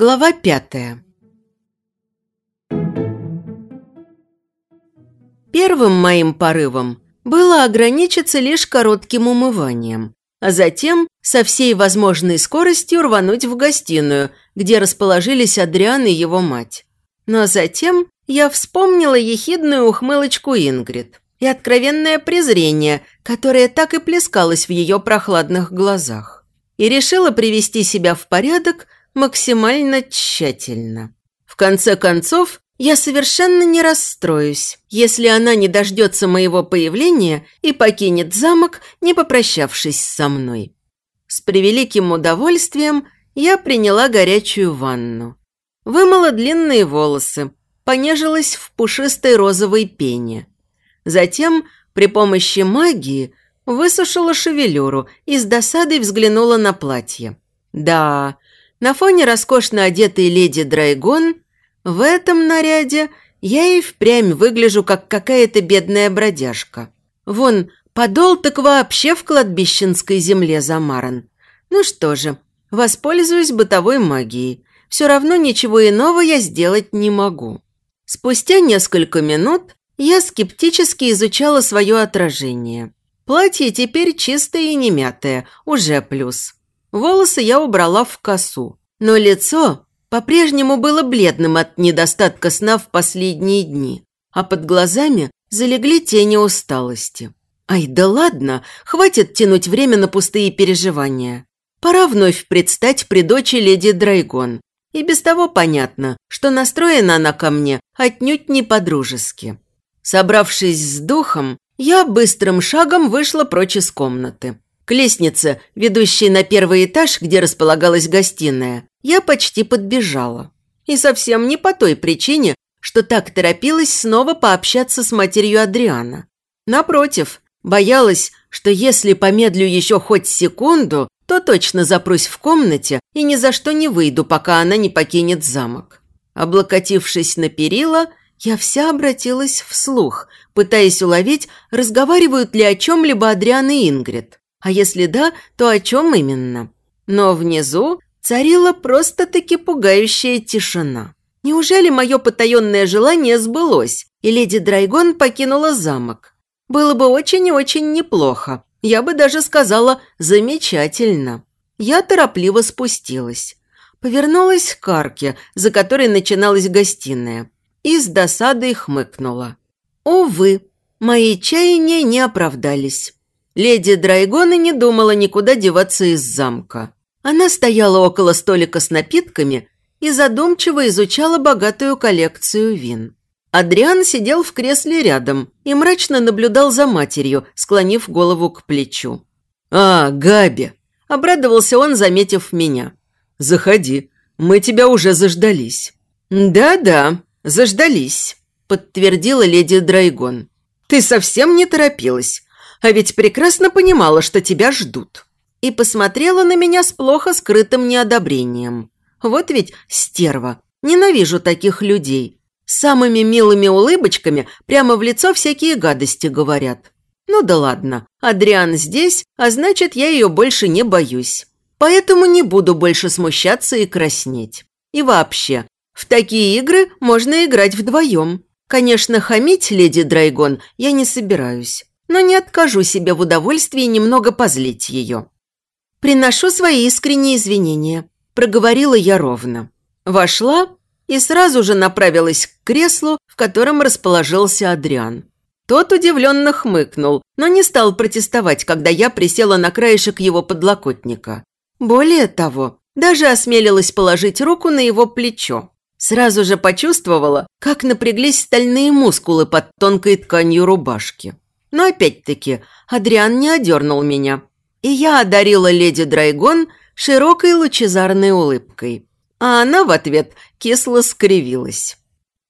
Глава пятая. Первым моим порывом было ограничиться лишь коротким умыванием, а затем со всей возможной скоростью рвануть в гостиную, где расположились Адриан и его мать. Но затем я вспомнила ехидную ухмылочку Ингрид и откровенное презрение, которое так и плескалось в ее прохладных глазах, и решила привести себя в порядок максимально тщательно. В конце концов, я совершенно не расстроюсь, если она не дождется моего появления и покинет замок, не попрощавшись со мной. С превеликим удовольствием я приняла горячую ванну. Вымыла длинные волосы, понежилась в пушистой розовой пене. Затем при помощи магии высушила шевелюру и с досадой взглянула на платье. Да, на фоне роскошно одетой леди Драйгон в этом наряде я и впрямь выгляжу, как какая-то бедная бродяжка. Вон, подол так вообще в кладбищенской земле замаран. Ну что же, воспользуюсь бытовой магией. Все равно ничего иного я сделать не могу. Спустя несколько минут я скептически изучала свое отражение. Платье теперь чистое и не мятое, уже плюс. Волосы я убрала в косу, но лицо по-прежнему было бледным от недостатка сна в последние дни, а под глазами залегли тени усталости. Ай, да ладно, хватит тянуть время на пустые переживания. Пора вновь предстать при дочи леди Драйгон. И без того понятно, что настроена она ко мне отнюдь не по-дружески. Собравшись с духом, я быстрым шагом вышла прочь из комнаты. К лестнице, ведущей на первый этаж, где располагалась гостиная, я почти подбежала. И совсем не по той причине, что так торопилась снова пообщаться с матерью Адриана. Напротив, боялась, что если помедлю еще хоть секунду, то точно запрусь в комнате и ни за что не выйду, пока она не покинет замок. Облокотившись на перила, я вся обратилась вслух, пытаясь уловить, разговаривают ли о чем-либо Адриан и Ингрид. А если да, то о чем именно? Но внизу Царила просто-таки пугающая тишина. Неужели мое потаенное желание сбылось, и леди Драйгон покинула замок? Было бы очень и очень неплохо. Я бы даже сказала «замечательно». Я торопливо спустилась. Повернулась к арке, за которой начиналась гостиная, и с досадой хмыкнула. Увы, мои чаяния не оправдались. Леди Драйгон и не думала никуда деваться из замка. Она стояла около столика с напитками и задумчиво изучала богатую коллекцию вин. Адриан сидел в кресле рядом и мрачно наблюдал за матерью, склонив голову к плечу. «А, Габи!» – обрадовался он, заметив меня. «Заходи, мы тебя уже заждались». «Да-да, заждались», – подтвердила леди Драйгон. «Ты совсем не торопилась, а ведь прекрасно понимала, что тебя ждут» и посмотрела на меня с плохо скрытым неодобрением. Вот ведь стерва. Ненавижу таких людей. Самыми милыми улыбочками прямо в лицо всякие гадости говорят. Ну да ладно, Адриан здесь, а значит, я ее больше не боюсь. Поэтому не буду больше смущаться и краснеть. И вообще, в такие игры можно играть вдвоем. Конечно, хамить леди Драйгон я не собираюсь, но не откажу себе в удовольствии немного позлить ее. «Приношу свои искренние извинения», – проговорила я ровно. Вошла и сразу же направилась к креслу, в котором расположился Адриан. Тот удивленно хмыкнул, но не стал протестовать, когда я присела на краешек его подлокотника. Более того, даже осмелилась положить руку на его плечо. Сразу же почувствовала, как напряглись стальные мускулы под тонкой тканью рубашки. Но опять-таки Адриан не одернул меня, и я одарила леди Драйгон широкой лучезарной улыбкой. А она в ответ кисло скривилась.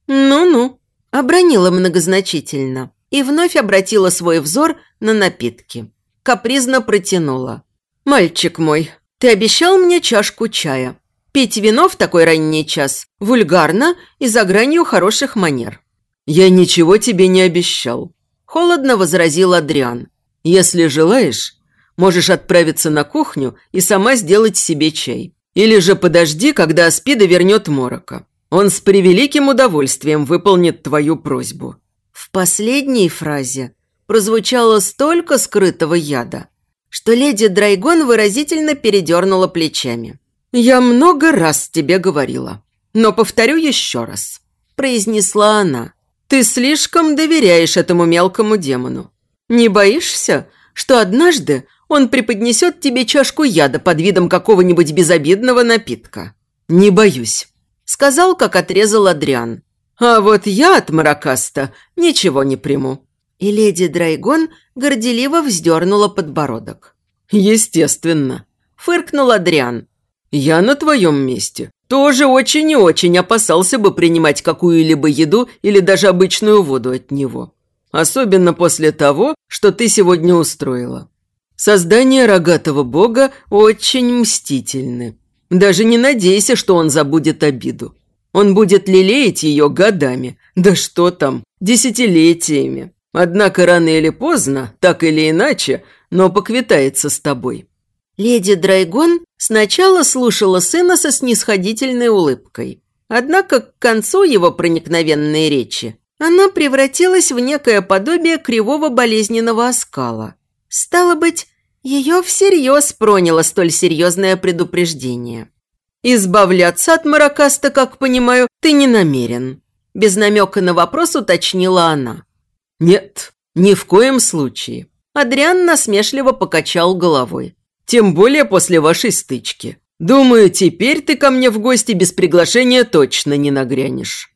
«Ну-ну», – обронила многозначительно и вновь обратила свой взор на напитки. Капризно протянула. «Мальчик мой, ты обещал мне чашку чая. Пить вино в такой ранний час вульгарно и за гранью хороших манер». «Я ничего тебе не обещал», – холодно возразил Адриан. «Если желаешь, Можешь отправиться на кухню и сама сделать себе чай. Или же подожди, когда Аспида вернет Морока. Он с превеликим удовольствием выполнит твою просьбу». В последней фразе прозвучало столько скрытого яда, что леди Драйгон выразительно передернула плечами. «Я много раз тебе говорила, но повторю еще раз», – произнесла она. «Ты слишком доверяешь этому мелкому демону. Не боишься, что однажды он преподнесет тебе чашку яда под видом какого-нибудь безобидного напитка?» «Не боюсь», – сказал, как отрезал Адриан. «А вот я от Маракаста ничего не приму». И леди Драйгон горделиво вздернула подбородок. «Естественно», – фыркнул Адриан. «Я на твоем месте тоже очень и очень опасался бы принимать какую-либо еду или даже обычную воду от него. Особенно после того, что ты сегодня устроила. Создание рогатого бога очень мстительны. Даже не надейся, что он забудет обиду. Он будет лелеять ее годами, да что там, десятилетиями. Однако рано или поздно, так или иначе, но поквитается с тобой. Леди Драйгон сначала слушала сына со снисходительной улыбкой. Однако к концу его проникновенной речи она превратилась в некое подобие кривого болезненного оскала. Стало быть, ее всерьез проняло столь серьезное предупреждение. «Избавляться от Маракаста, как понимаю, ты не намерен», без намека на вопрос уточнила она. «Нет, ни в коем случае». Адриан насмешливо покачал головой. Тем более после вашей стычки. Думаю, теперь ты ко мне в гости без приглашения точно не нагрянешь».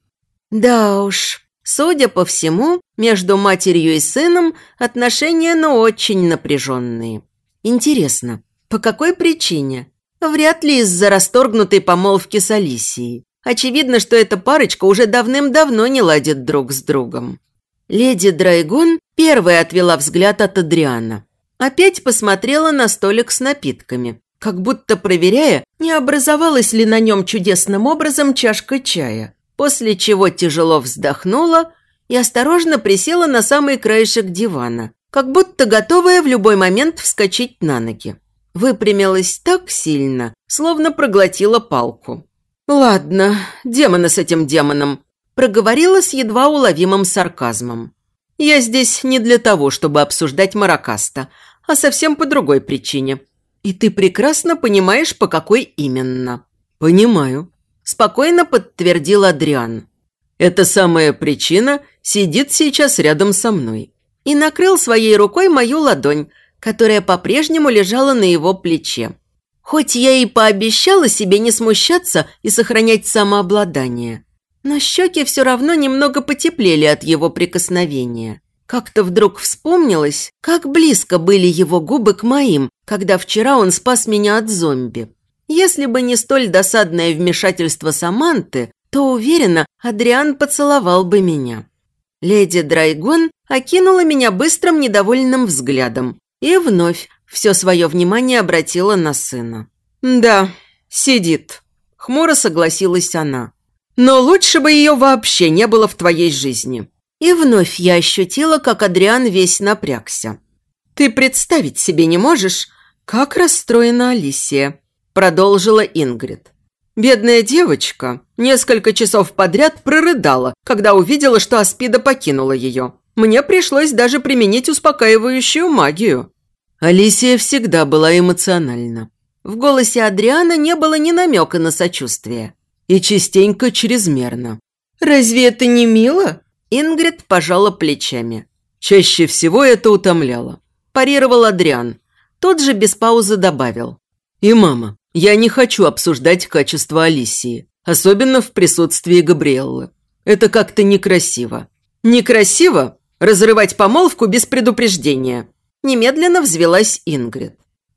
«Да уж, судя по всему, между матерью и сыном отношения, ну, очень напряженные. Интересно, по какой причине? Вряд ли из-за расторгнутой помолвки с Алисией. Очевидно, что эта парочка уже давным-давно не ладит друг с другом. Леди Драйгон первая отвела взгляд от Адриана. Опять посмотрела на столик с напитками, как будто проверяя, не образовалась ли на нем чудесным образом чашка чая, после чего тяжело вздохнула и осторожно присела на самый краешек дивана, как будто готовая в любой момент вскочить на ноги. Выпрямилась так сильно, словно проглотила палку. «Ладно, демона с этим демоном», – проговорила с едва уловимым сарказмом. Я здесь не для того, чтобы обсуждать Маракаста, а совсем по другой причине. И ты прекрасно понимаешь, по какой именно». «Понимаю», – спокойно подтвердил Адриан. «Эта самая причина сидит сейчас рядом со мной». И накрыл своей рукой мою ладонь, которая по-прежнему лежала на его плече. Хоть я и пообещала себе не смущаться и сохранять самообладание, но щеки все равно немного потеплели от его прикосновения. Как-то вдруг вспомнилось, как близко были его губы к моим, когда вчера он спас меня от зомби. Если бы не столь досадное вмешательство Саманты, то, уверена, Адриан поцеловал бы меня. Леди Драйгон окинула меня быстрым недовольным взглядом и вновь все свое внимание обратила на сына. «Да, сидит», – хмуро согласилась она. Но лучше бы ее вообще не было в твоей жизни». И вновь я ощутила, как Адриан весь напрягся. «Ты представить себе не можешь, как расстроена Алисия», – продолжила Ингрид. Бедная девочка несколько часов подряд прорыдала, когда увидела, что Аспида покинула ее. Мне пришлось даже применить успокаивающую магию. Алисия всегда была эмоциональна. В голосе Адриана не было ни намека на сочувствие и частенько чрезмерно. «Разве это не мило?» Ингрид пожала плечами. Чаще всего это утомляло. Парировал Адриан. Тот же без паузы добавил. «И мама, я не хочу обсуждать качество Алисии, особенно в присутствии Габриэллы. Это как-то некрасиво». «Некрасиво? Разрывать помолвку без предупреждения?» Немедленно взвелась Ингрид.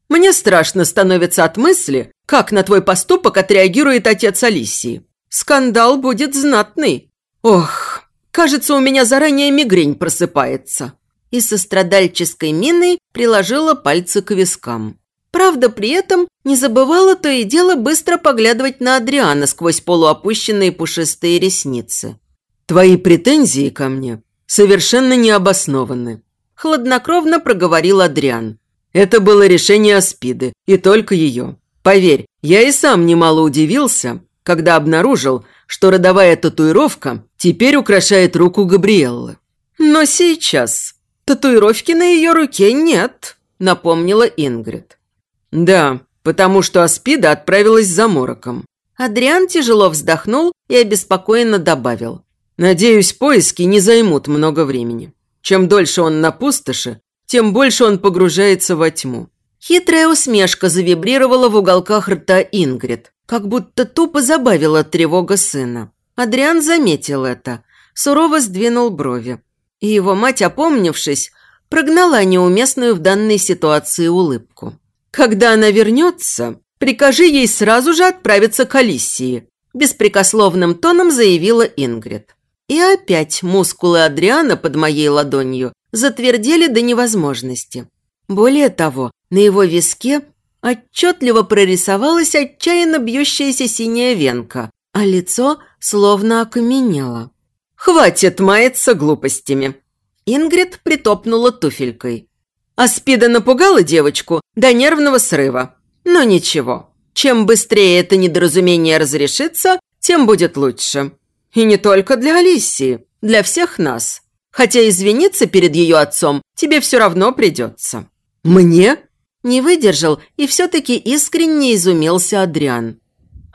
Мне страшно становится от мысли, как на твой поступок отреагирует отец Алисии. Скандал будет знатный. Ох, кажется, у меня заранее мигрень просыпается». И со страдальческой миной приложила пальцы к вискам. Правда, при этом не забывала то и дело быстро поглядывать на Адриана сквозь полуопущенные пушистые ресницы. «Твои претензии ко мне совершенно необоснованы», – хладнокровно проговорил Адриан. Это было решение Аспиды, и только ее. Поверь, я и сам немало удивился, когда обнаружил, что родовая татуировка теперь украшает руку Габриэллы. Но сейчас татуировки на ее руке нет, напомнила Ингрид. Да, потому что Аспида отправилась за мороком. Адриан тяжело вздохнул и обеспокоенно добавил. Надеюсь, поиски не займут много времени. Чем дольше он на пустоши, тем больше он погружается во тьму. Хитрая усмешка завибрировала в уголках рта Ингрид, как будто тупо забавила тревога сына. Адриан заметил это, сурово сдвинул брови. И его мать, опомнившись, прогнала неуместную в данной ситуации улыбку. «Когда она вернется, прикажи ей сразу же отправиться к Алисии», беспрекословным тоном заявила Ингрид. И опять мускулы Адриана под моей ладонью затвердели до невозможности. Более того, на его виске отчетливо прорисовалась отчаянно бьющаяся синяя венка, а лицо словно окаменело. «Хватит маяться глупостями!» Ингрид притопнула туфелькой. Аспида напугала девочку до нервного срыва. Но ничего, чем быстрее это недоразумение разрешится, тем будет лучше. И не только для Алисии, для всех нас. Хотя извиниться перед ее отцом тебе все равно придется». «Мне?» Не выдержал и все-таки искренне изумился Адриан.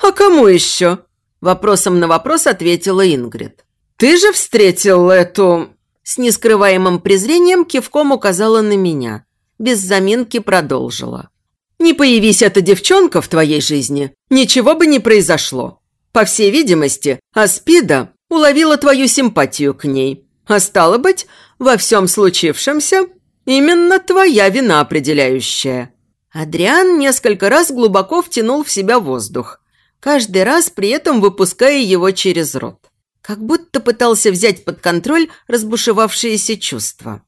«А кому еще?» Вопросом на вопрос ответила Ингрид. «Ты же встретил эту...» С нескрываемым презрением кивком указала на меня. Без заминки продолжила. «Не появись эта девчонка в твоей жизни, ничего бы не произошло. По всей видимости, Аспида уловила твою симпатию к ней. А стало быть, во всем случившемся именно твоя вина определяющая». Адриан несколько раз глубоко втянул в себя воздух, каждый раз при этом выпуская его через рот. Как будто пытался взять под контроль разбушевавшиеся чувства.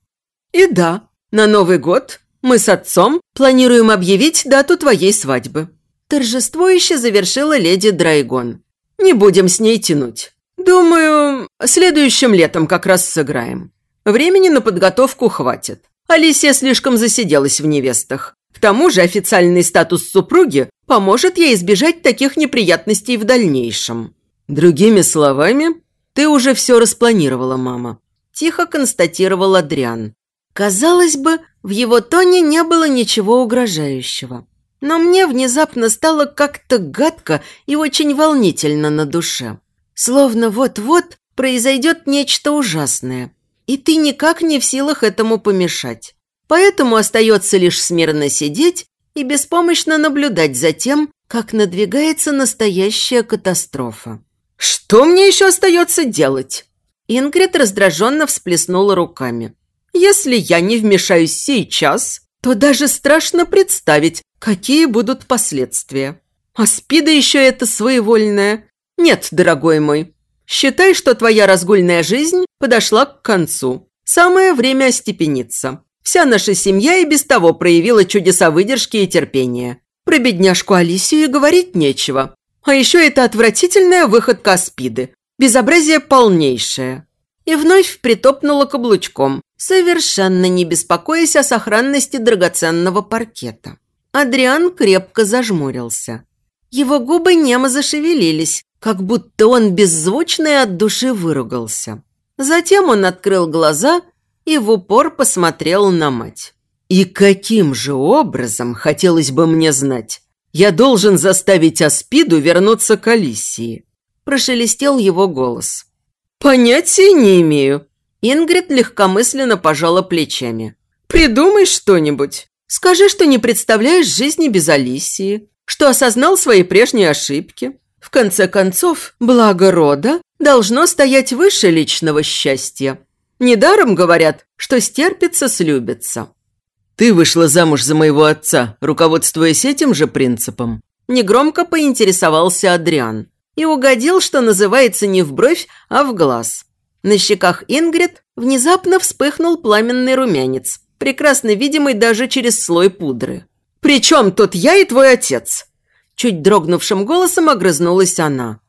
«И да, на Новый год мы с отцом планируем объявить дату твоей свадьбы», торжествующе завершила леди Драйгон. «Не будем с ней тянуть. Думаю, следующим летом как раз сыграем. Времени на подготовку хватит. Алисия слишком засиделась в невестах. К тому же официальный статус супруги поможет ей избежать таких неприятностей в дальнейшем. Другими словами, ты уже все распланировала, мама. Тихо констатировал Адриан. Казалось бы, в его тоне не было ничего угрожающего. Но мне внезапно стало как-то гадко и очень волнительно на душе. Словно вот-вот произойдет нечто ужасное, и ты никак не в силах этому помешать. Поэтому остается лишь смирно сидеть и беспомощно наблюдать за тем, как надвигается настоящая катастрофа. «Что мне еще остается делать?» Ингрид раздраженно всплеснула руками. «Если я не вмешаюсь сейчас, то даже страшно представить, какие будут последствия. А спида еще это своевольная. Нет, дорогой мой, считай, что твоя разгульная жизнь подошла к концу. Самое время остепениться. Вся наша семья и без того проявила чудеса выдержки и терпения. Про бедняжку Алисию говорить нечего. А еще это отвратительная выходка Аспиды. Безобразие полнейшее. И вновь притопнула каблучком, совершенно не беспокоясь о сохранности драгоценного паркета. Адриан крепко зажмурился. Его губы немо зашевелились, как будто он беззвучно и от души выругался. Затем он открыл глаза и в упор посмотрел на мать. «И каким же образом, хотелось бы мне знать, я должен заставить Аспиду вернуться к Алисии?» Прошелестел его голос. «Понятия не имею». Ингрид легкомысленно пожала плечами. «Придумай что-нибудь. Скажи, что не представляешь жизни без Алисии, что осознал свои прежние ошибки, в конце концов, благо рода должно стоять выше личного счастья. Недаром говорят, что стерпится, слюбится. «Ты вышла замуж за моего отца, руководствуясь этим же принципом?» Негромко поинтересовался Адриан и угодил, что называется, не в бровь, а в глаз. На щеках Ингрид внезапно вспыхнул пламенный румянец, прекрасно видимый даже через слой пудры. «При чем тут я и твой отец?» Чуть дрогнувшим голосом огрызнулась она.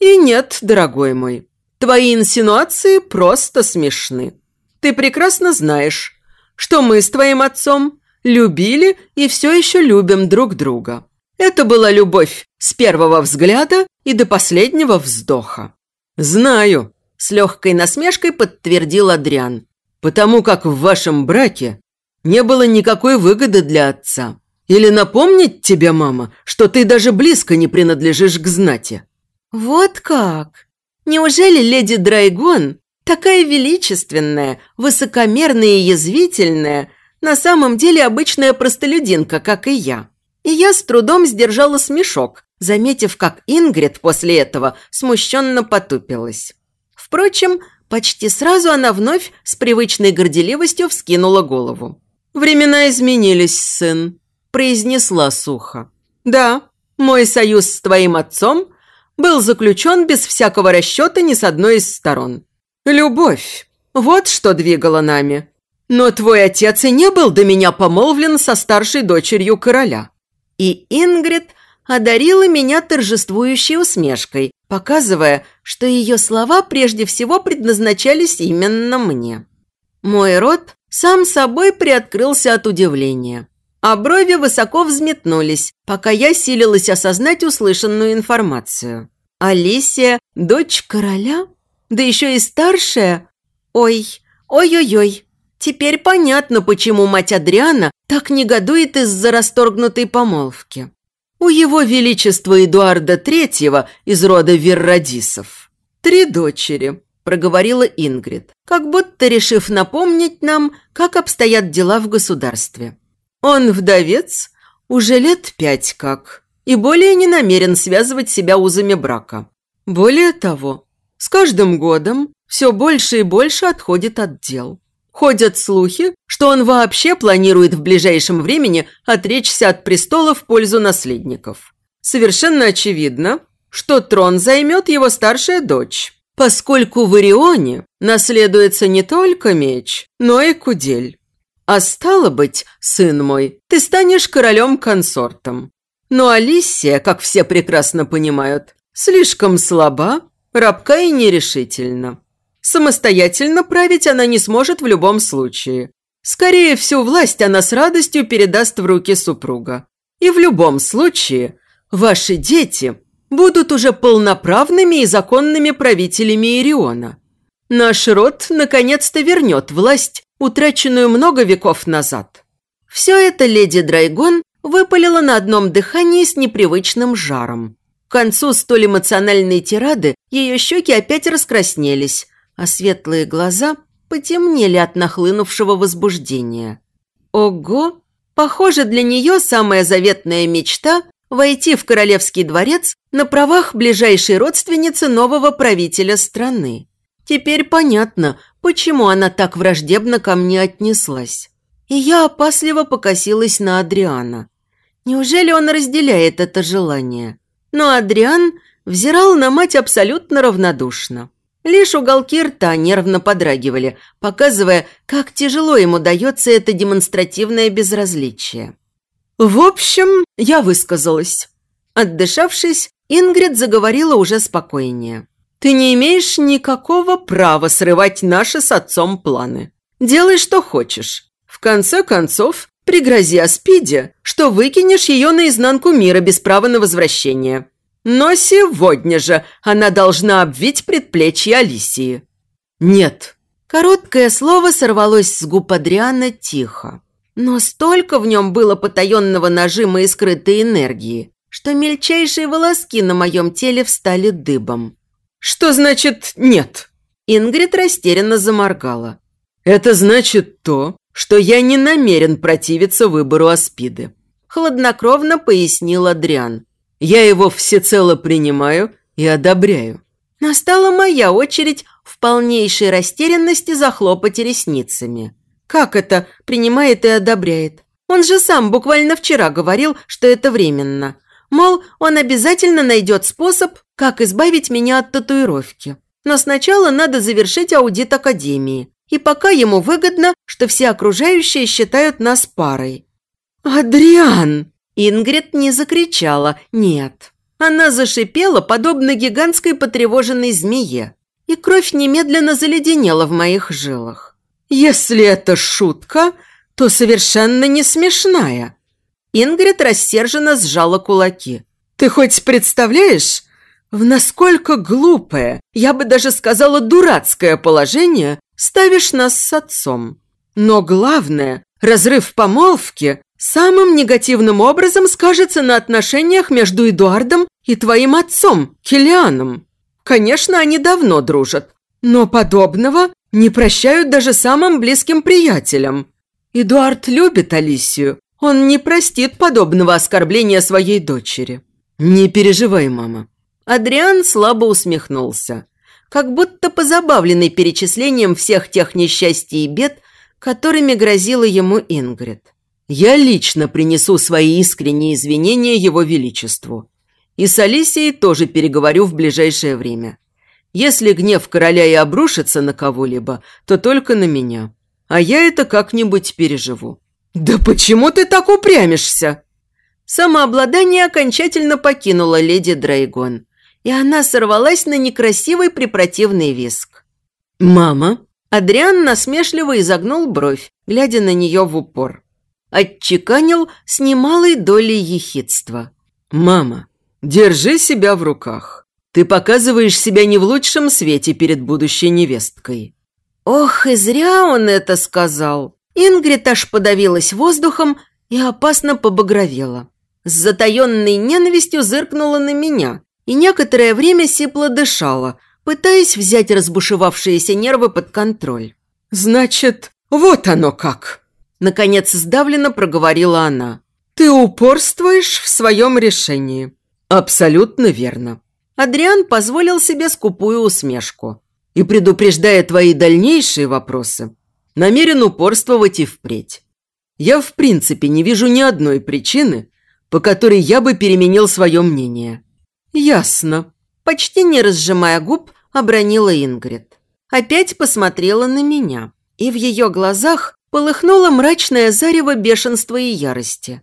«И нет, дорогой мой, твои инсинуации просто смешны. Ты прекрасно знаешь, что мы с твоим отцом любили и все еще любим друг друга. Это была любовь с первого взгляда и до последнего вздоха. «Знаю», – с легкой насмешкой подтвердил Адриан. «Потому как в вашем браке не было никакой выгоды для отца. Или напомнить тебе, мама, что ты даже близко не принадлежишь к знати?» «Вот как? Неужели леди Драйгон, такая величественная, высокомерная и язвительная, на самом деле обычная простолюдинка, как и я?» И я с трудом сдержала смешок, заметив, как Ингрид после этого смущенно потупилась. Впрочем, почти сразу она вновь с привычной горделивостью вскинула голову. «Времена изменились, сын», – произнесла сухо. «Да, мой союз с твоим отцом был заключен без всякого расчета ни с одной из сторон. Любовь – вот что двигало нами. Но твой отец и не был до меня помолвлен со старшей дочерью короля». И Ингрид одарила меня торжествующей усмешкой, показывая, что ее слова прежде всего предназначались именно мне. Мой рот сам собой приоткрылся от удивления, а брови высоко взметнулись, пока я силилась осознать услышанную информацию. Алисия – дочь короля? Да еще и старшая? Ой, ой-ой-ой. Теперь понятно, почему мать Адриана так негодует из-за расторгнутой помолвки. У его величества Эдуарда Третьего из рода Веррадисов. Три дочери, проговорила Ингрид, как будто решив напомнить нам, как обстоят дела в государстве. Он вдовец уже лет пять как и более не намерен связывать себя узами брака. Более того, с каждым годом все больше и больше отходит от дел. Ходят слухи, что он вообще планирует в ближайшем времени отречься от престола в пользу наследников. Совершенно очевидно, что трон займет его старшая дочь, поскольку в Ирионе наследуется не только меч, но и кудель. А стало быть, сын мой, ты станешь королем-консортом. Но Алисия, как все прекрасно понимают, слишком слаба, рабка и нерешительна. Самостоятельно править она не сможет в любом случае. Скорее, всю власть она с радостью передаст в руки супруга. И в любом случае, ваши дети будут уже полноправными и законными правителями Ириона. Наш род наконец-то вернет власть, утраченную много веков назад. Все это леди Драйгон выпалила на одном дыхании с непривычным жаром. К концу столь эмоциональной тирады ее щеки опять раскраснелись, а светлые глаза потемнели от нахлынувшего возбуждения. Ого! Похоже, для нее самая заветная мечта – войти в королевский дворец на правах ближайшей родственницы нового правителя страны. Теперь понятно, почему она так враждебно ко мне отнеслась. И я опасливо покосилась на Адриана. Неужели он разделяет это желание? Но Адриан взирал на мать абсолютно равнодушно. Лишь уголки рта нервно подрагивали, показывая, как тяжело ему дается это демонстративное безразличие. «В общем, я высказалась». Отдышавшись, Ингрид заговорила уже спокойнее. «Ты не имеешь никакого права срывать наши с отцом планы. Делай, что хочешь. В конце концов, пригрози Аспиде, что выкинешь ее наизнанку мира без права на возвращение. Но сегодня же она должна обвить предплечье Алисии. Нет. Короткое слово сорвалось с губ Адриана тихо. Но столько в нем было потаенного нажима и скрытой энергии, что мельчайшие волоски на моем теле встали дыбом. «Что значит «нет»?» Ингрид растерянно заморгала. «Это значит то, что я не намерен противиться выбору Аспиды», хладнокровно пояснил Адриан. Я его всецело принимаю и одобряю. Настала моя очередь в полнейшей растерянности захлопать ресницами. Как это принимает и одобряет? Он же сам буквально вчера говорил, что это временно. Мол, он обязательно найдет способ, как избавить меня от татуировки. Но сначала надо завершить аудит Академии. И пока ему выгодно, что все окружающие считают нас парой. «Адриан!» Ингрид не закричала «нет». Она зашипела, подобно гигантской потревоженной змее, и кровь немедленно заледенела в моих жилах. «Если это шутка, то совершенно не смешная». Ингрид рассерженно сжала кулаки. «Ты хоть представляешь, в насколько глупое, я бы даже сказала дурацкое положение ставишь нас с отцом? Но главное, разрыв помолвки самым негативным образом скажется на отношениях между Эдуардом и твоим отцом, Килианом. Конечно, они давно дружат, но подобного не прощают даже самым близким приятелям. Эдуард любит Алисию. Он не простит подобного оскорбления своей дочери. Не переживай, мама. Адриан слабо усмехнулся, как будто позабавленный перечислением всех тех несчастий и бед, которыми грозила ему Ингрид. Я лично принесу свои искренние извинения его величеству. И с Алисией тоже переговорю в ближайшее время. Если гнев короля и обрушится на кого-либо, то только на меня. А я это как-нибудь переживу». «Да почему ты так упрямишься?» Самообладание окончательно покинуло леди Драйгон, и она сорвалась на некрасивый препротивный виск. «Мама?» Адриан насмешливо изогнул бровь, глядя на нее в упор. Отчеканил с немалой долей ехидства. «Мама, держи себя в руках. Ты показываешь себя не в лучшем свете перед будущей невесткой». Ох, и зря он это сказал. Ингрид аж подавилась воздухом и опасно побагровела. С затаенной ненавистью зыркнула на меня и некоторое время сипло дышала, пытаясь взять разбушевавшиеся нервы под контроль. «Значит, вот оно как!» Наконец сдавленно проговорила она. «Ты упорствуешь в своем решении». «Абсолютно верно». Адриан позволил себе скупую усмешку. «И предупреждая твои дальнейшие вопросы, намерен упорствовать и впредь. Я в принципе не вижу ни одной причины, по которой я бы переменил свое мнение». «Ясно», – почти не разжимая губ, обронила Ингрид. Опять посмотрела на меня, и в ее глазах полыхнуло мрачное зарево бешенства и ярости.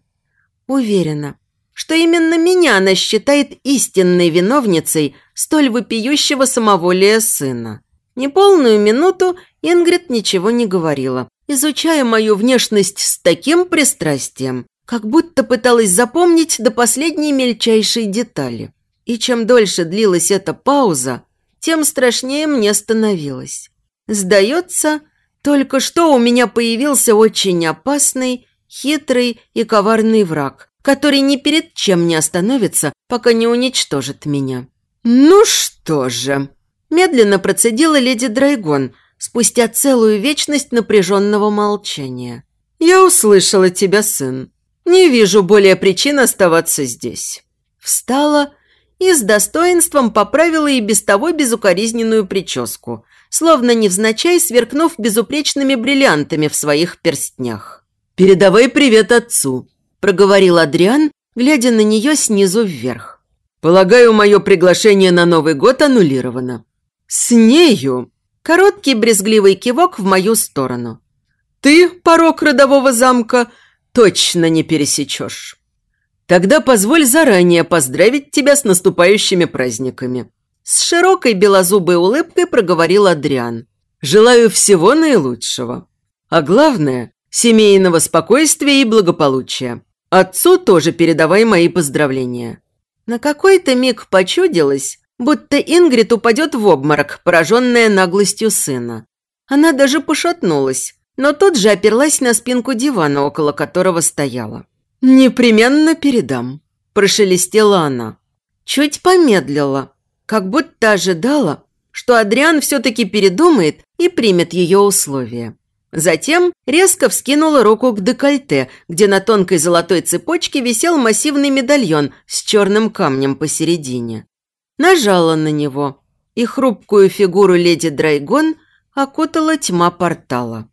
Уверена, что именно меня она считает истинной виновницей столь вопиющего самоволия сына. Неполную минуту Ингрид ничего не говорила, изучая мою внешность с таким пристрастием, как будто пыталась запомнить до последней мельчайшей детали. И чем дольше длилась эта пауза, тем страшнее мне становилось. Сдается, только что у меня появился очень опасный, хитрый и коварный враг, который ни перед чем не остановится, пока не уничтожит меня. «Ну что же?» – медленно процедила леди Драйгон спустя целую вечность напряженного молчания. «Я услышала тебя, сын. Не вижу более причин оставаться здесь». Встала и с достоинством поправила и без того безукоризненную прическу, словно невзначай сверкнув безупречными бриллиантами в своих перстнях. «Передавай привет отцу», – проговорил Адриан, глядя на нее снизу вверх. «Полагаю, мое приглашение на Новый год аннулировано». «С нею!» – короткий брезгливый кивок в мою сторону. «Ты, порог родового замка, точно не пересечешь. Тогда позволь заранее поздравить тебя с наступающими праздниками». С широкой белозубой улыбкой проговорил Адриан. «Желаю всего наилучшего. А главное – семейного спокойствия и благополучия. Отцу тоже передавай мои поздравления». На какой-то миг почудилось, будто Ингрид упадет в обморок, пораженная наглостью сына. Она даже пошатнулась, но тут же оперлась на спинку дивана, около которого стояла. «Непременно передам», – прошелестела она. Чуть помедлила, как будто ожидала, что Адриан все-таки передумает и примет ее условия. Затем резко вскинула руку к декольте, где на тонкой золотой цепочке висел массивный медальон с черным камнем посередине. Нажала на него, и хрупкую фигуру леди Драйгон окутала тьма портала.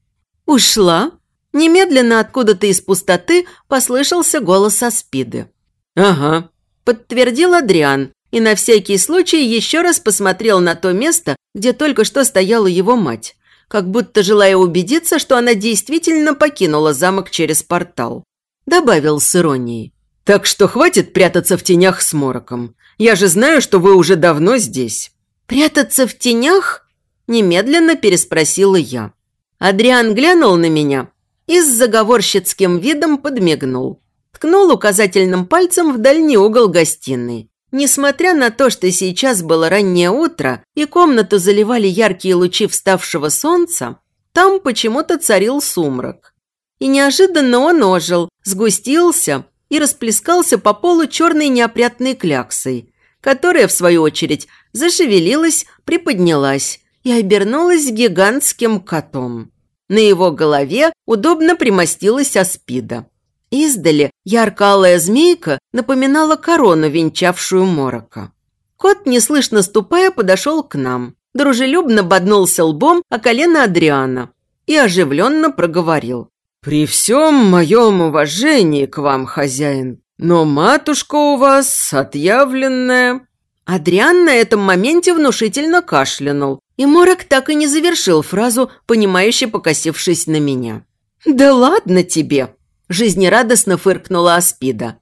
«Ушла?» Немедленно откуда-то из пустоты послышался голос Аспиды. «Ага», – подтвердил Адриан, и на всякий случай еще раз посмотрел на то место, где только что стояла его мать, как будто желая убедиться, что она действительно покинула замок через портал. Добавил с иронией. «Так что хватит прятаться в тенях с мороком. Я же знаю, что вы уже давно здесь». «Прятаться в тенях?» – немедленно переспросила я. Адриан глянул на меня и с заговорщицким видом подмигнул. ткнул указательным пальцем в дальний угол гостиной. Несмотря на то, что сейчас было раннее утро и комнату заливали яркие лучи вставшего солнца, там почему-то царил сумрак. И неожиданно он ожил, сгустился и расплескался по полу черной неопрятной кляксой, которая, в свою очередь, зашевелилась, приподнялась и обернулась гигантским котом. На его голове удобно примостилась аспида. Издали ярко-алая змейка напоминала корону, венчавшую морока. Кот, неслышно ступая, подошел к нам, дружелюбно боднулся лбом о колено Адриана и оживленно проговорил. «При всем моем уважении к вам, хозяин, но матушка у вас отъявленная...» Адриан на этом моменте внушительно кашлянул, и Морок так и не завершил фразу, понимающе покосившись на меня. «Да ладно тебе!» – жизнерадостно фыркнула Аспида.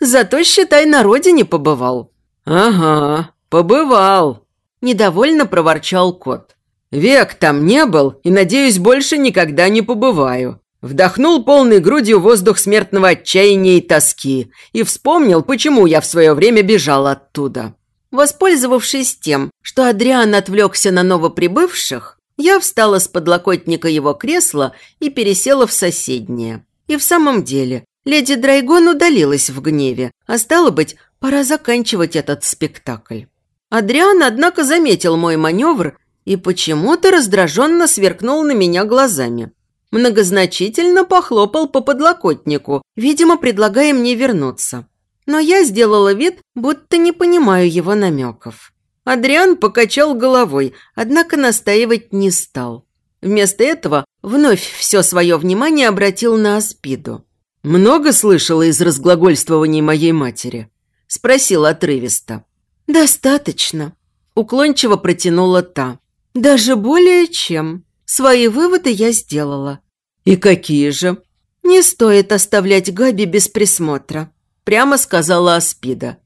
«Зато, считай, на родине побывал». «Ага, побывал», – недовольно проворчал кот. «Век там не был и, надеюсь, больше никогда не побываю. Вдохнул полной грудью воздух смертного отчаяния и тоски и вспомнил, почему я в свое время бежал оттуда. Воспользовавшись тем, что Адриан отвлекся на новоприбывших, я встала с подлокотника его кресла и пересела в соседнее. И в самом деле, леди Драйгон удалилась в гневе, а стало быть, пора заканчивать этот спектакль. Адриан, однако, заметил мой маневр и почему-то раздраженно сверкнул на меня глазами. Многозначительно похлопал по подлокотнику, видимо, предлагая мне вернуться. Но я сделала вид, будто не понимаю его намеков. Адриан покачал головой, однако настаивать не стал. Вместо этого вновь все свое внимание обратил на Аспиду. «Много слышала из разглагольствований моей матери?» – спросил отрывисто. «Достаточно», – уклончиво протянула та. «Даже более чем». Свои выводы я сделала. И какие же? Не стоит оставлять Габи без присмотра, прямо сказала Аспида.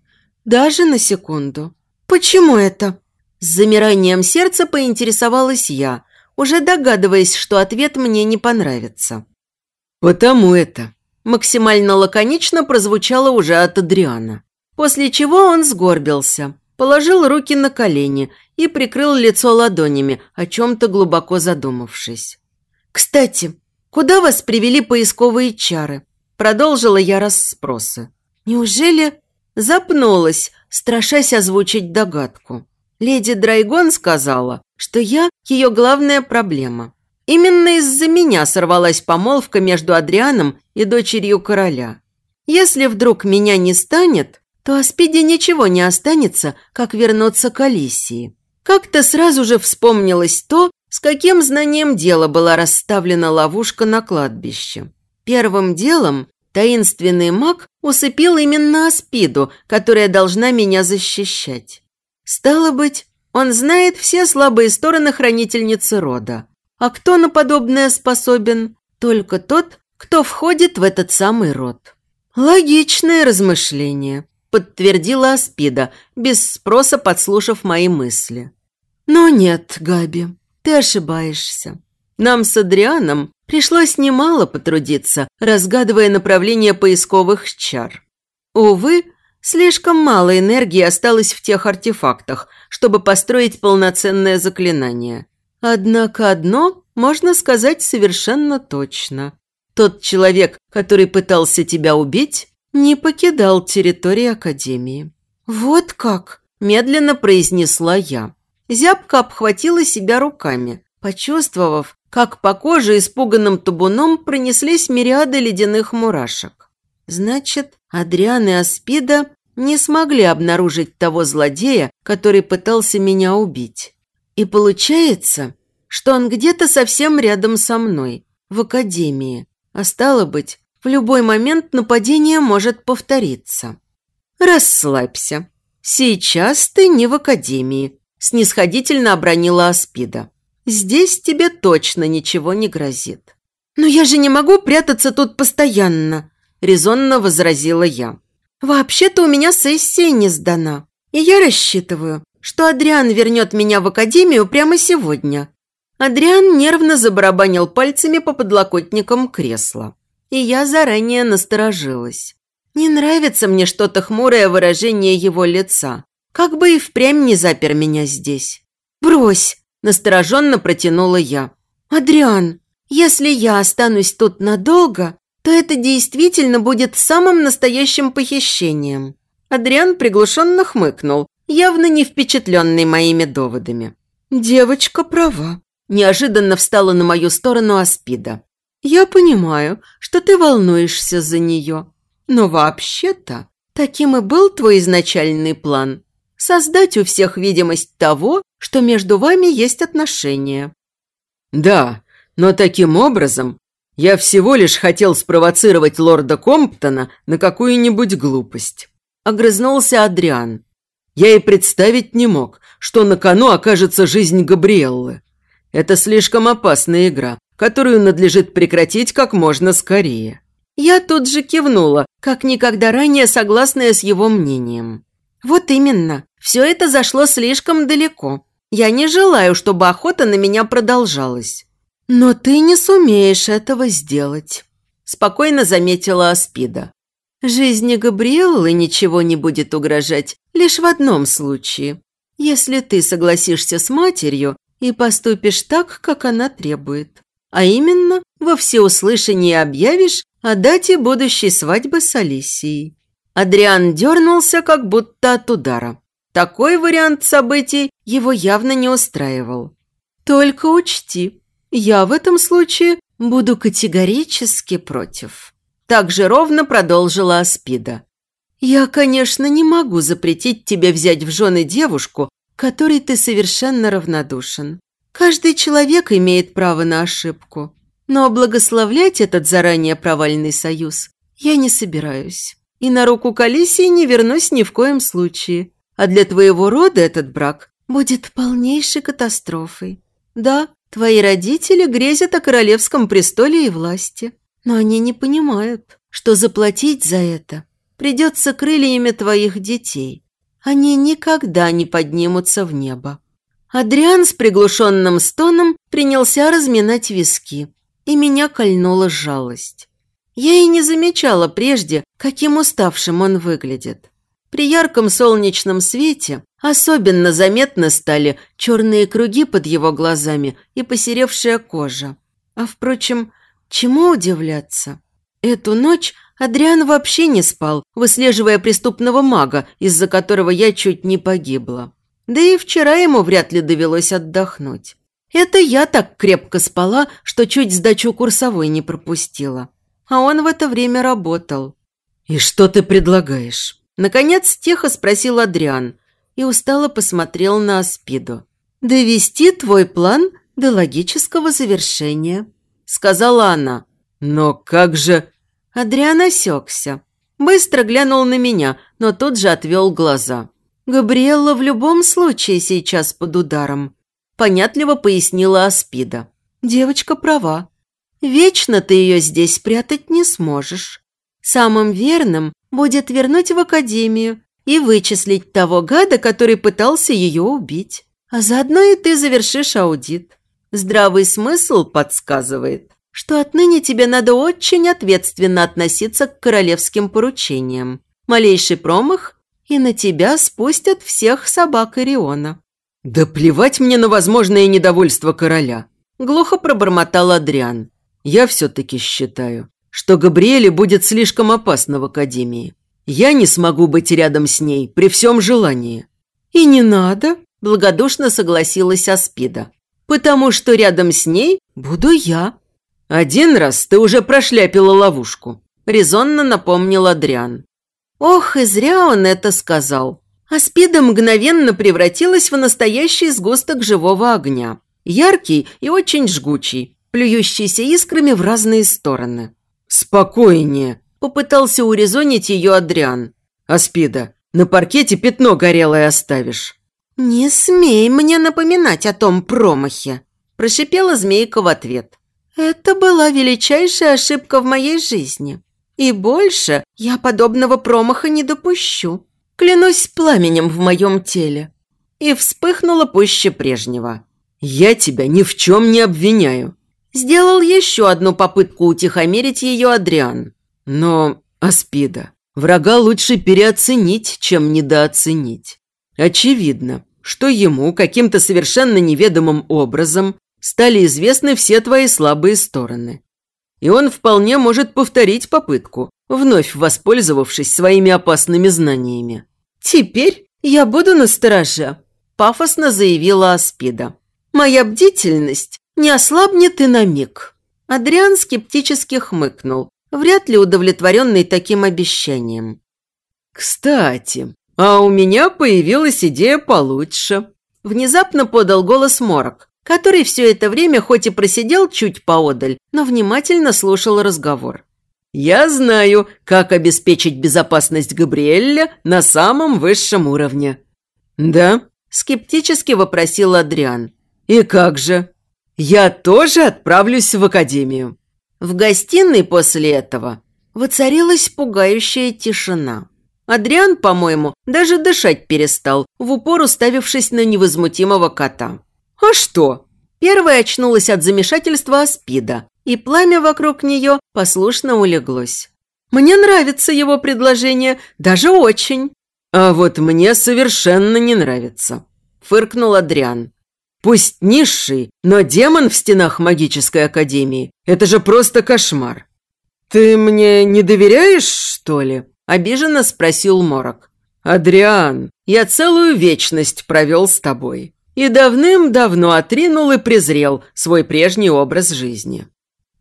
Даже на секунду. Почему это? С замиранием сердца поинтересовалась я, уже догадываясь, что ответ мне не понравится. «Потому это», – максимально лаконично прозвучало уже от Адриана. После чего он сгорбился, положил руки на колени и прикрыл лицо ладонями, о чем-то глубоко задумавшись. «Кстати, куда вас привели поисковые чары?» Продолжила я расспросы. «Неужели...» Запнулась, страшась озвучить догадку. Леди Драйгон сказала, что я ее главная проблема. Именно из-за меня сорвалась помолвка между Адрианом и дочерью короля. Если вдруг меня не станет, то Аспиде ничего не останется, как вернуться к Алисии. Как-то сразу же вспомнилось то, с каким знанием дела была расставлена ловушка на кладбище. Первым делом таинственный маг усыпил именно Аспиду, которая должна меня защищать. Стало быть, он знает все слабые стороны хранительницы рода. А кто на подобное способен? Только тот, кто входит в этот самый род. Логичное размышление подтвердила Аспида, без спроса подслушав мои мысли. «Но нет, Габи, ты ошибаешься. Нам с Адрианом пришлось немало потрудиться, разгадывая направление поисковых чар. Увы, слишком мало энергии осталось в тех артефактах, чтобы построить полноценное заклинание. Однако одно можно сказать совершенно точно. Тот человек, который пытался тебя убить, не покидал территории Академии. «Вот как!» – медленно произнесла я. Зябка обхватила себя руками, почувствовав, как по коже испуганным табуном пронеслись мириады ледяных мурашек. Значит, Адриан и Аспида не смогли обнаружить того злодея, который пытался меня убить. И получается, что он где-то совсем рядом со мной, в академии. А стало быть, в любой момент нападение может повториться. «Расслабься. Сейчас ты не в академии», – снисходительно обронила Аспида. «Здесь тебе точно ничего не грозит». «Но я же не могу прятаться тут постоянно», – резонно возразила я. «Вообще-то у меня сессия не сдана, и я рассчитываю, что Адриан вернет меня в академию прямо сегодня». Адриан нервно забарабанил пальцами по подлокотникам кресла и я заранее насторожилась. Не нравится мне что-то хмурое выражение его лица. Как бы и впрямь не запер меня здесь. «Брось!» – настороженно протянула я. «Адриан, если я останусь тут надолго, то это действительно будет самым настоящим похищением». Адриан приглушенно хмыкнул, явно не впечатленный моими доводами. «Девочка права», – неожиданно встала на мою сторону Аспида. «Я понимаю, что ты волнуешься за нее, но вообще-то таким и был твой изначальный план – создать у всех видимость того, что между вами есть отношения». «Да, но таким образом я всего лишь хотел спровоцировать лорда Комптона на какую-нибудь глупость». Огрызнулся Адриан. Я и представить не мог, что на кону окажется жизнь Габриэллы. Это слишком опасная игра, которую надлежит прекратить как можно скорее. Я тут же кивнула, как никогда ранее согласная с его мнением. Вот именно, все это зашло слишком далеко. Я не желаю, чтобы охота на меня продолжалась. Но ты не сумеешь этого сделать, спокойно заметила Аспида. Жизни Габриэллы ничего не будет угрожать лишь в одном случае. Если ты согласишься с матерью и поступишь так, как она требует. А именно, во всеуслышание объявишь о дате будущей свадьбы с Алисией. Адриан дернулся, как будто от удара. Такой вариант событий его явно не устраивал. Только учти, я в этом случае буду категорически против. Так же ровно продолжила Аспида. «Я, конечно, не могу запретить тебе взять в жены девушку, которой ты совершенно равнодушен. Каждый человек имеет право на ошибку. Но благословлять этот заранее провальный союз я не собираюсь. И на руку Калисии не вернусь ни в коем случае. А для твоего рода этот брак будет полнейшей катастрофой. Да, твои родители грезят о королевском престоле и власти. Но они не понимают, что заплатить за это придется крыльями твоих детей. Они никогда не поднимутся в небо. Адриан с приглушенным стоном принялся разминать виски, и меня кольнула жалость. Я и не замечала прежде, каким уставшим он выглядит. При ярком солнечном свете особенно заметны стали черные круги под его глазами и посеревшая кожа. А, впрочем, Чему удивляться? Эту ночь Адриан вообще не спал, выслеживая преступного мага, из-за которого я чуть не погибла. Да и вчера ему вряд ли довелось отдохнуть. Это я так крепко спала, что чуть сдачу курсовой не пропустила. А он в это время работал. «И что ты предлагаешь?» Наконец тихо спросил Адриан и устало посмотрел на Аспиду. «Довести твой план до логического завершения», сказала она. «Но как же...» Адриан осекся. Быстро глянул на меня, но тут же отвел глаза. «Габриэлла в любом случае сейчас под ударом», – понятливо пояснила Аспида. «Девочка права. Вечно ты ее здесь прятать не сможешь. Самым верным будет вернуть в академию и вычислить того гада, который пытался ее убить. А заодно и ты завершишь аудит. Здравый смысл подсказывает, что отныне тебе надо очень ответственно относиться к королевским поручениям. Малейший промах, и на тебя спустят всех собак Ириона». «Да плевать мне на возможное недовольство короля», – глухо пробормотал Адриан. «Я все-таки считаю, что Габриэле будет слишком опасно в Академии. Я не смогу быть рядом с ней при всем желании». «И не надо», – благодушно согласилась Аспида потому что рядом с ней буду я». «Один раз ты уже прошляпила ловушку», – резонно напомнил Адриан. Ох, и зря он это сказал. Аспида мгновенно превратилась в настоящий сгусток живого огня. Яркий и очень жгучий, плюющийся искрами в разные стороны. «Спокойнее», – попытался урезонить ее Адриан. «Аспида, на паркете пятно горелое оставишь». «Не смей мне напоминать о том промахе», – прошипела змейка в ответ. «Это была величайшая ошибка в моей жизни. И больше я подобного промаха не допущу. Клянусь пламенем в моем теле». И вспыхнула пуще прежнего. «Я тебя ни в чем не обвиняю», – сделал еще одну попытку утихомирить ее Адриан. «Но, Аспида, Врага лучше переоценить, чем недооценить. Очевидно, что ему каким-то совершенно неведомым образом стали известны все твои слабые стороны. И он вполне может повторить попытку, вновь воспользовавшись своими опасными знаниями. «Теперь я буду настороже», – пафосно заявила Аспида. «Моя бдительность не ослабнет и на миг». Адриан скептически хмыкнул, вряд ли удовлетворенный таким обещанием. «Кстати, а у меня появилась идея получше», – внезапно подал голос Морок, который все это время хоть и просидел чуть поодаль, но внимательно слушал разговор. «Я знаю, как обеспечить безопасность Габриэля на самом высшем уровне». «Да?» – скептически вопросил Адриан. «И как же?» «Я тоже отправлюсь в академию». В гостиной после этого воцарилась пугающая тишина. Адриан, по-моему, даже дышать перестал, в упор уставившись на невозмутимого кота. «А что?» Первая очнулась от замешательства Аспида, и пламя вокруг нее послушно улеглось. «Мне нравится его предложение, даже очень». «А вот мне совершенно не нравится», – фыркнул Адриан. «Пусть низший, но демон в стенах магической академии – это же просто кошмар». «Ты мне не доверяешь, что ли?» – обиженно спросил Морок. «Адриан, я целую вечность провел с тобой и давным-давно отринул и презрел свой прежний образ жизни.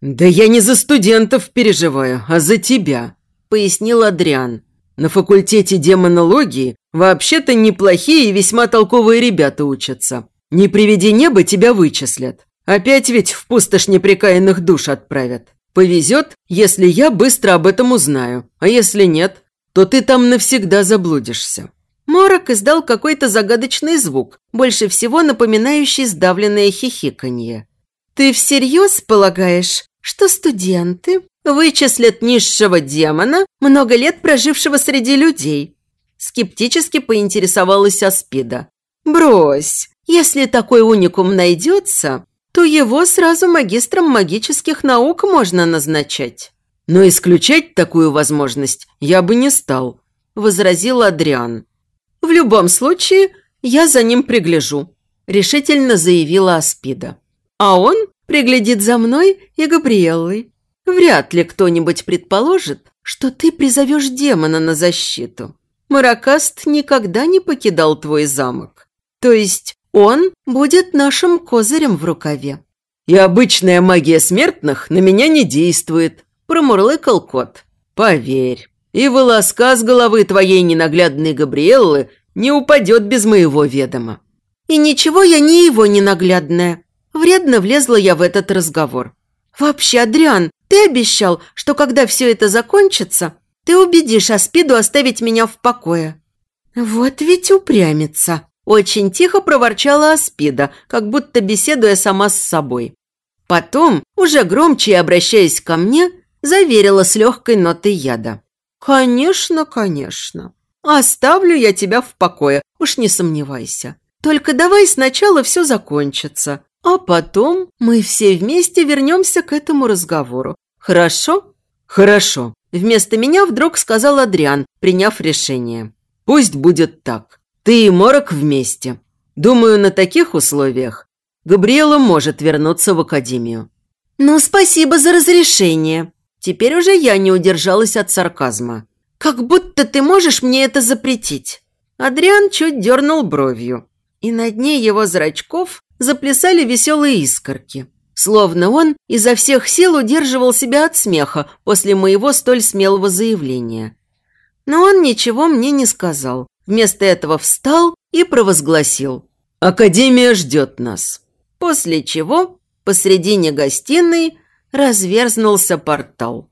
«Да я не за студентов переживаю, а за тебя», – пояснил Адриан. «На факультете демонологии вообще-то неплохие и весьма толковые ребята учатся. Не приведи небо, тебя вычислят. Опять ведь в пустошь непрекаянных душ отправят. Повезет, если я быстро об этом узнаю, а если нет, то ты там навсегда заблудишься». Морок издал какой-то загадочный звук, больше всего напоминающий сдавленное хихиканье. «Ты всерьез полагаешь, что студенты вычислят низшего демона, много лет прожившего среди людей?» Скептически поинтересовалась Аспида. «Брось, если такой уникум найдется, то его сразу магистром магических наук можно назначать». «Но исключать такую возможность я бы не стал», – возразил Адриан. «В любом случае, я за ним пригляжу», – решительно заявила Аспида. «А он приглядит за мной и Габриэллой. Вряд ли кто-нибудь предположит, что ты призовешь демона на защиту. Маракаст никогда не покидал твой замок. То есть он будет нашим козырем в рукаве». «И обычная магия смертных на меня не действует», – промурлыкал кот. «Поверь, и волоска с головы твоей ненаглядной Габриэллы не упадет без моего ведома». «И ничего я не его ненаглядная». Вредно влезла я в этот разговор. «Вообще, Адриан, ты обещал, что когда все это закончится, ты убедишь Аспиду оставить меня в покое». «Вот ведь упрямится», – очень тихо проворчала Аспида, как будто беседуя сама с собой. Потом, уже громче и обращаясь ко мне, заверила с легкой нотой яда. «Конечно, конечно. Оставлю я тебя в покое, уж не сомневайся. Только давай сначала все закончится, а потом мы все вместе вернемся к этому разговору. Хорошо?» «Хорошо», – вместо меня вдруг сказал Адриан, приняв решение. «Пусть будет так. Ты и Морок вместе. Думаю, на таких условиях Габриэла может вернуться в академию». «Ну, спасибо за разрешение», Теперь уже я не удержалась от сарказма. «Как будто ты можешь мне это запретить!» Адриан чуть дернул бровью, и на дне его зрачков заплясали веселые искорки. Словно он изо всех сил удерживал себя от смеха после моего столь смелого заявления. Но он ничего мне не сказал. Вместо этого встал и провозгласил. «Академия ждет нас». После чего посредине гостиной разверзнулся портал.